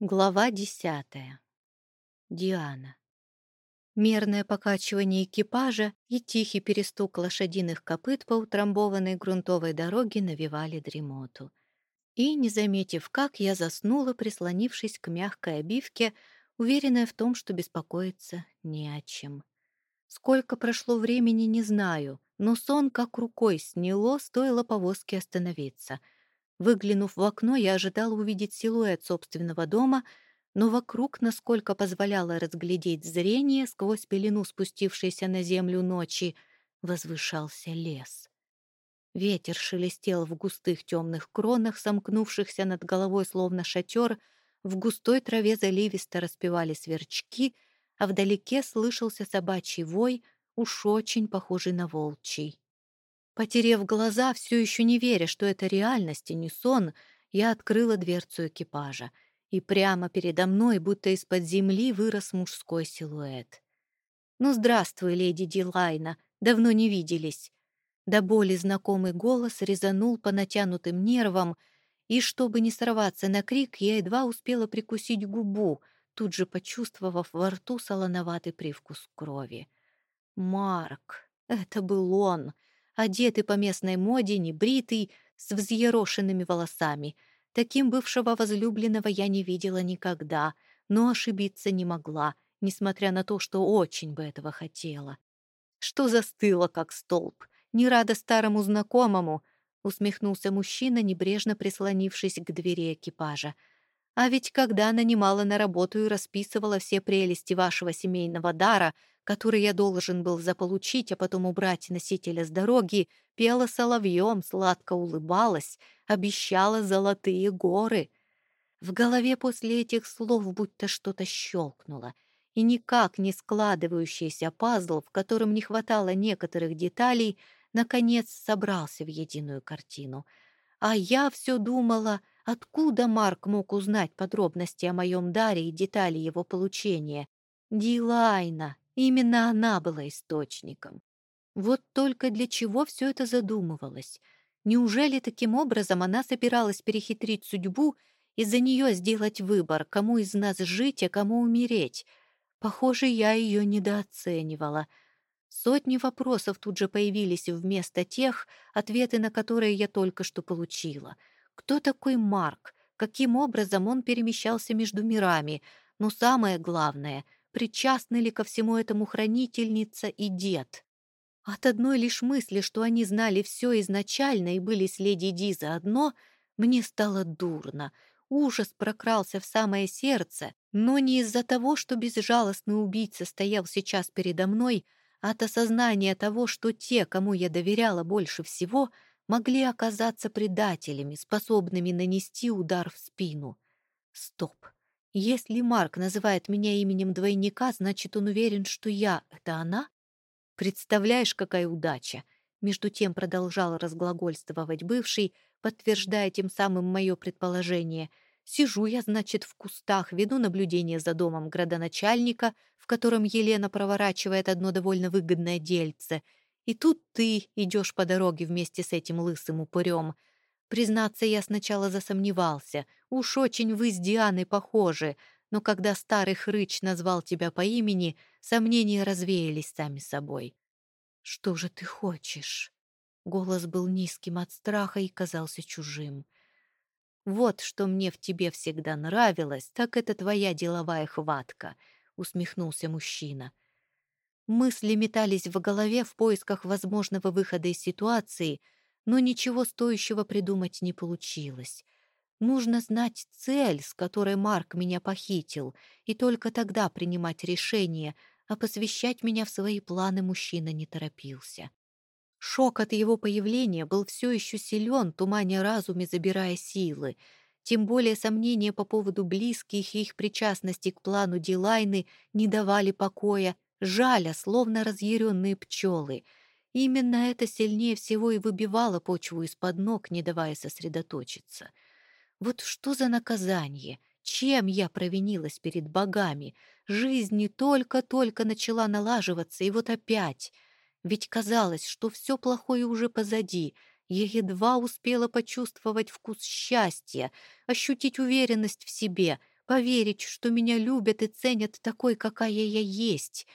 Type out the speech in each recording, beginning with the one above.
Глава десятая. Диана. Мерное покачивание экипажа и тихий перестук лошадиных копыт по утрамбованной грунтовой дороге навевали дремоту. И, не заметив как, я заснула, прислонившись к мягкой обивке, уверенная в том, что беспокоиться не о чем. Сколько прошло времени, не знаю, но сон как рукой сняло, стоило повозке остановиться — Выглянув в окно, я ожидала увидеть силуэт собственного дома, но вокруг, насколько позволяло разглядеть зрение сквозь пелену спустившейся на землю ночи, возвышался лес. Ветер шелестел в густых темных кронах, сомкнувшихся над головой словно шатер, в густой траве заливисто распевали сверчки, а вдалеке слышался собачий вой, уж очень похожий на волчий. Потерев глаза, все еще не веря, что это реальность и не сон, я открыла дверцу экипажа, и прямо передо мной, будто из-под земли, вырос мужской силуэт. «Ну, здравствуй, леди Дилайна, давно не виделись». До боли знакомый голос резанул по натянутым нервам, и, чтобы не сорваться на крик, я едва успела прикусить губу, тут же почувствовав во рту солоноватый привкус крови. «Марк, это был он!» Одетый по местной моде, небритый, с взъерошенными волосами. Таким бывшего возлюбленного я не видела никогда, но ошибиться не могла, несмотря на то, что очень бы этого хотела. «Что застыло, как столб? Не рада старому знакомому?» — усмехнулся мужчина, небрежно прислонившись к двери экипажа. «А ведь когда нанимала на работу и расписывала все прелести вашего семейного дара, который я должен был заполучить, а потом убрать носителя с дороги, пела соловьем, сладко улыбалась, обещала золотые горы. В голове после этих слов будто что-то щелкнуло, и никак не складывающийся пазл, в котором не хватало некоторых деталей, наконец собрался в единую картину. А я все думала, откуда Марк мог узнать подробности о моем даре и детали его получения. Дилайна, Именно она была источником. Вот только для чего все это задумывалось? Неужели таким образом она собиралась перехитрить судьбу и за нее сделать выбор, кому из нас жить, а кому умереть? Похоже, я ее недооценивала. Сотни вопросов тут же появились вместо тех, ответы на которые я только что получила. Кто такой Марк? Каким образом он перемещался между мирами? Но самое главное — причастны ли ко всему этому хранительница и дед. От одной лишь мысли, что они знали все изначально и были с леди Ди заодно, мне стало дурно. Ужас прокрался в самое сердце, но не из-за того, что безжалостный убийца стоял сейчас передо мной, а от осознания того, что те, кому я доверяла больше всего, могли оказаться предателями, способными нанести удар в спину. Стоп. Если Марк называет меня именем двойника, значит, он уверен, что я — это она? Представляешь, какая удача! Между тем продолжал разглагольствовать бывший, подтверждая тем самым мое предположение. Сижу я, значит, в кустах, веду наблюдение за домом градоначальника, в котором Елена проворачивает одно довольно выгодное дельце. И тут ты идешь по дороге вместе с этим лысым упырем — Признаться, я сначала засомневался. Уж очень вы с Дианой похожи, но когда старый хрыч назвал тебя по имени, сомнения развеялись сами собой. «Что же ты хочешь?» Голос был низким от страха и казался чужим. «Вот что мне в тебе всегда нравилось, так это твоя деловая хватка», — усмехнулся мужчина. Мысли метались в голове в поисках возможного выхода из ситуации — но ничего стоящего придумать не получилось. Нужно знать цель, с которой Марк меня похитил, и только тогда принимать решение, а посвящать меня в свои планы мужчина не торопился. Шок от его появления был все еще силен, туманя разуме, забирая силы. Тем более сомнения по поводу близких и их причастности к плану Дилайны не давали покоя, жаля, словно разъяренные пчелы — Именно это сильнее всего и выбивало почву из-под ног, не давая сосредоточиться. Вот что за наказание? Чем я провинилась перед богами? Жизнь не только-только начала налаживаться, и вот опять. Ведь казалось, что все плохое уже позади. Я едва успела почувствовать вкус счастья, ощутить уверенность в себе, поверить, что меня любят и ценят такой, какая я есть.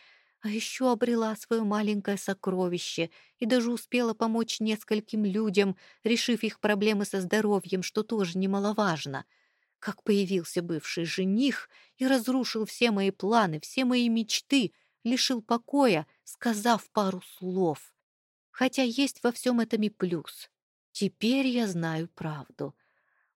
А еще обрела свое маленькое сокровище и даже успела помочь нескольким людям, решив их проблемы со здоровьем, что тоже немаловажно. Как появился бывший жених и разрушил все мои планы, все мои мечты, лишил покоя, сказав пару слов. Хотя есть во всем этом и плюс. Теперь я знаю правду.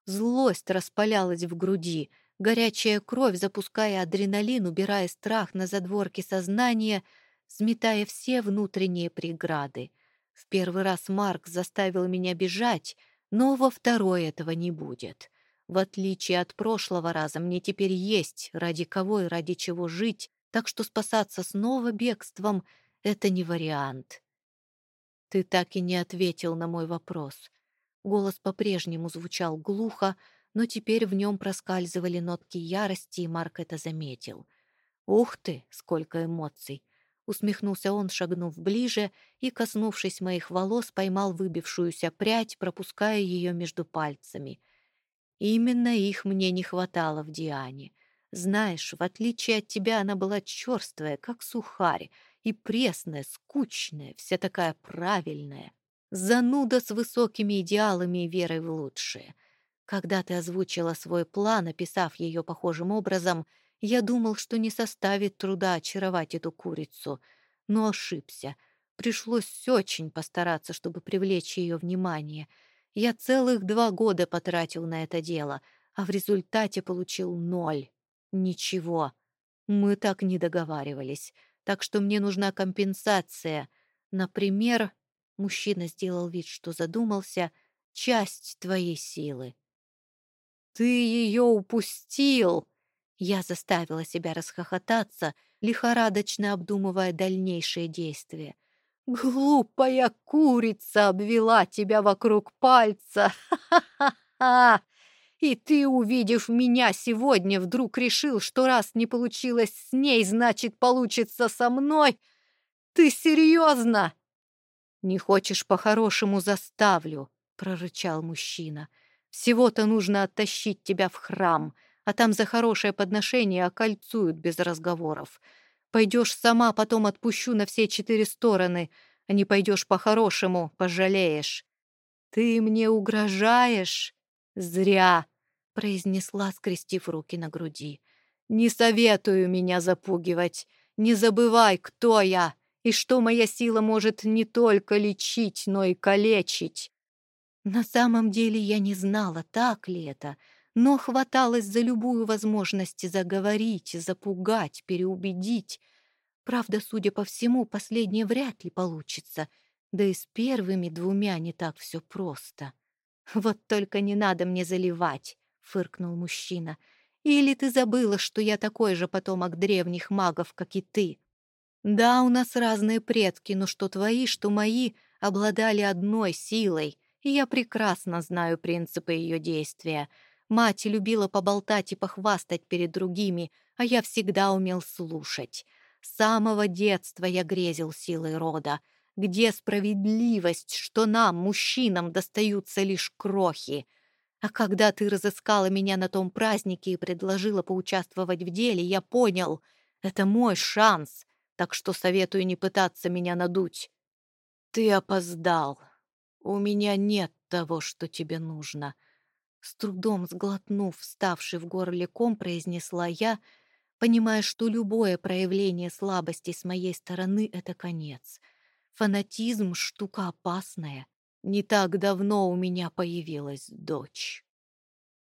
Злость распалялась в груди, горячая кровь, запуская адреналин, убирая страх на задворки сознания, сметая все внутренние преграды. В первый раз Марк заставил меня бежать, но во второй этого не будет. В отличие от прошлого раза, мне теперь есть ради кого и ради чего жить, так что спасаться снова бегством — это не вариант. Ты так и не ответил на мой вопрос. Голос по-прежнему звучал глухо, но теперь в нем проскальзывали нотки ярости, и Марк это заметил. «Ух ты, сколько эмоций!» Усмехнулся он, шагнув ближе и, коснувшись моих волос, поймал выбившуюся прядь, пропуская ее между пальцами. Именно их мне не хватало в Диане. Знаешь, в отличие от тебя, она была черствая, как сухарь, и пресная, скучная, вся такая правильная. Зануда с высокими идеалами и верой в лучшее. Когда ты озвучила свой план, описав ее похожим образом, я думал, что не составит труда очаровать эту курицу, но ошибся. Пришлось очень постараться, чтобы привлечь ее внимание. Я целых два года потратил на это дело, а в результате получил ноль. Ничего. Мы так не договаривались, так что мне нужна компенсация. Например, Мужчина сделал вид, что задумался. «Часть твоей силы». «Ты ее упустил!» Я заставила себя расхохотаться, лихорадочно обдумывая дальнейшие действия. «Глупая курица обвела тебя вокруг пальца! Ха-ха-ха! И ты, увидев меня сегодня, вдруг решил, что раз не получилось с ней, значит, получится со мной? Ты серьезно?» «Не хочешь по-хорошему заставлю», — прорычал мужчина. «Всего-то нужно оттащить тебя в храм, а там за хорошее подношение окольцуют без разговоров. Пойдешь сама, потом отпущу на все четыре стороны, а не пойдешь по-хорошему, пожалеешь». «Ты мне угрожаешь?» «Зря», — произнесла, скрестив руки на груди. «Не советую меня запугивать. Не забывай, кто я и что моя сила может не только лечить, но и калечить. На самом деле я не знала, так ли это, но хваталась за любую возможность заговорить, запугать, переубедить. Правда, судя по всему, последнее вряд ли получится, да и с первыми двумя не так все просто. «Вот только не надо мне заливать», — фыркнул мужчина. «Или ты забыла, что я такой же потомок древних магов, как и ты?» Да, у нас разные предки, но что твои, что мои обладали одной силой, я прекрасно знаю принципы ее действия. Мать любила поболтать и похвастать перед другими, а я всегда умел слушать. С самого детства я грезил силой рода. Где справедливость, что нам, мужчинам, достаются лишь крохи? А когда ты разыскала меня на том празднике и предложила поучаствовать в деле, я понял — это мой шанс — так что советую не пытаться меня надуть. Ты опоздал. У меня нет того, что тебе нужно. С трудом сглотнув вставший в горле ком, произнесла я, понимая, что любое проявление слабости с моей стороны — это конец. Фанатизм — штука опасная. Не так давно у меня появилась дочь.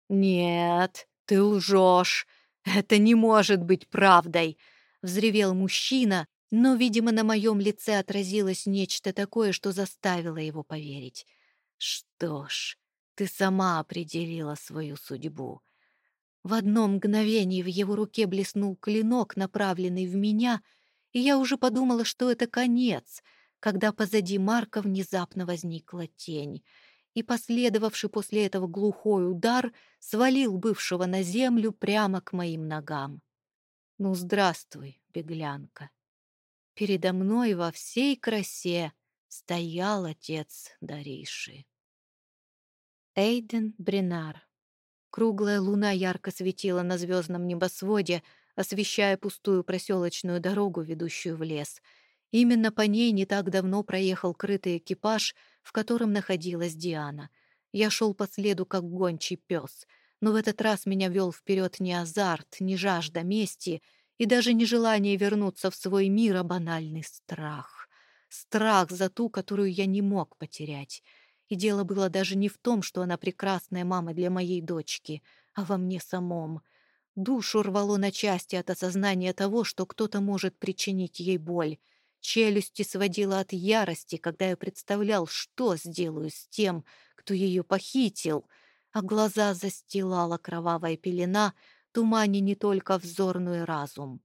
«Нет, ты лжешь. Это не может быть правдой!» — взревел мужчина, но, видимо, на моем лице отразилось нечто такое, что заставило его поверить. «Что ж, ты сама определила свою судьбу». В одно мгновение в его руке блеснул клинок, направленный в меня, и я уже подумала, что это конец, когда позади Марка внезапно возникла тень, и последовавший после этого глухой удар свалил бывшего на землю прямо к моим ногам. Ну, здравствуй, беглянка. Передо мной во всей красе стоял отец Дариши. Эйден Бринар Круглая луна ярко светила на звездном небосводе, освещая пустую проселочную дорогу, ведущую в лес. Именно по ней не так давно проехал крытый экипаж, в котором находилась Диана. Я шел по следу, как гончий пес, но в этот раз меня вел вперед не азарт, не жажда мести и даже не желание вернуться в свой мир, а банальный страх. Страх за ту, которую я не мог потерять. И дело было даже не в том, что она прекрасная мама для моей дочки, а во мне самом. Душу рвало на части от осознания того, что кто-то может причинить ей боль. Челюсти сводила от ярости, когда я представлял, что сделаю с тем, кто ее похитил, а глаза застилала кровавая пелена, туманя не только взор, но и разум.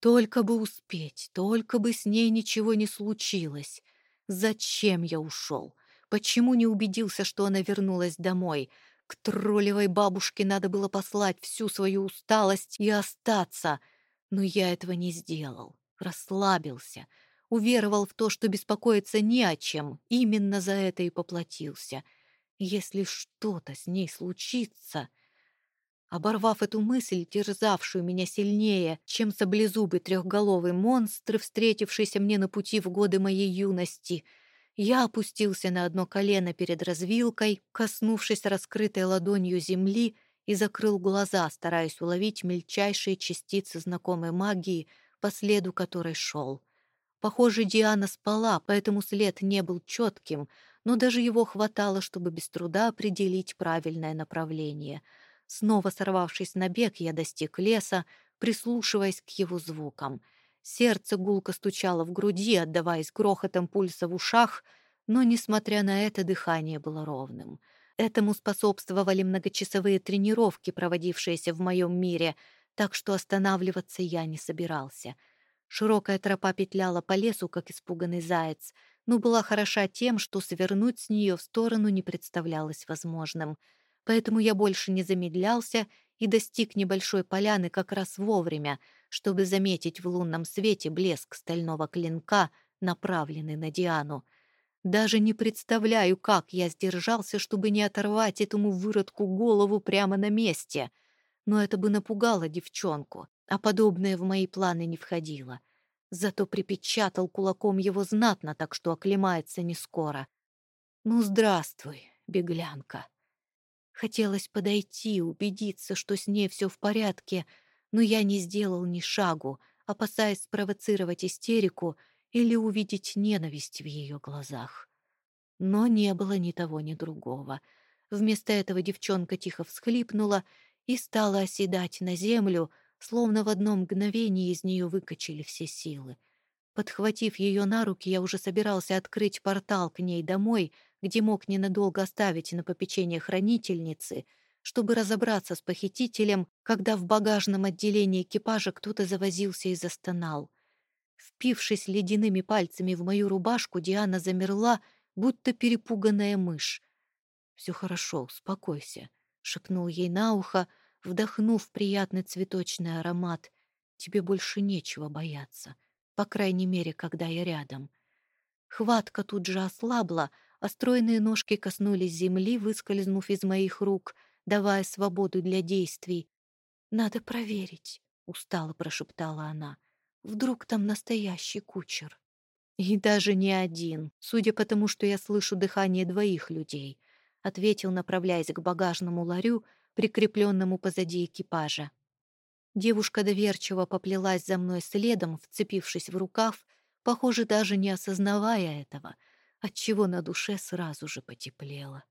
Только бы успеть, только бы с ней ничего не случилось. Зачем я ушел? Почему не убедился, что она вернулась домой? К троллевой бабушке надо было послать всю свою усталость и остаться. Но я этого не сделал. Расслабился. Уверовал в то, что беспокоиться не о чем. Именно за это и поплатился. Если что-то с ней случится... Оборвав эту мысль, терзавшую меня сильнее, чем саблезубый трехголовый монстр, встретившийся мне на пути в годы моей юности — я опустился на одно колено перед развилкой, коснувшись раскрытой ладонью земли, и закрыл глаза, стараясь уловить мельчайшие частицы знакомой магии, по следу которой шел. Похоже, Диана спала, поэтому след не был четким, но даже его хватало, чтобы без труда определить правильное направление. Снова сорвавшись на бег, я достиг леса, прислушиваясь к его звукам — Сердце гулко стучало в груди, отдаваясь грохотом пульса в ушах, но, несмотря на это, дыхание было ровным. Этому способствовали многочасовые тренировки, проводившиеся в моем мире, так что останавливаться я не собирался. Широкая тропа петляла по лесу, как испуганный заяц, но была хороша тем, что свернуть с нее в сторону не представлялось возможным. Поэтому я больше не замедлялся и достиг небольшой поляны как раз вовремя — чтобы заметить в лунном свете блеск стального клинка, направленный на Диану. Даже не представляю, как я сдержался, чтобы не оторвать этому выродку голову прямо на месте. Но это бы напугало девчонку, а подобное в мои планы не входило. Зато припечатал кулаком его знатно, так что оклемается не скоро. «Ну, здравствуй, беглянка». Хотелось подойти, убедиться, что с ней все в порядке — но я не сделал ни шагу, опасаясь спровоцировать истерику или увидеть ненависть в ее глазах. Но не было ни того, ни другого. Вместо этого девчонка тихо всхлипнула и стала оседать на землю, словно в одно мгновение из нее выкачали все силы. Подхватив ее на руки, я уже собирался открыть портал к ней домой, где мог ненадолго оставить на попечение хранительницы — чтобы разобраться с похитителем, когда в багажном отделении экипажа кто-то завозился и застонал. Впившись ледяными пальцами в мою рубашку, Диана замерла, будто перепуганная мышь. «Все хорошо, успокойся», — шепнул ей на ухо, вдохнув приятный цветочный аромат. «Тебе больше нечего бояться, по крайней мере, когда я рядом». Хватка тут же ослабла, а стройные ножки коснулись земли, выскользнув из моих рук — давая свободу для действий. «Надо проверить», — устало прошептала она. «Вдруг там настоящий кучер?» «И даже не один, судя по тому, что я слышу дыхание двоих людей», — ответил, направляясь к багажному ларю, прикрепленному позади экипажа. Девушка доверчиво поплелась за мной следом, вцепившись в рукав, похоже, даже не осознавая этого, отчего на душе сразу же потеплело.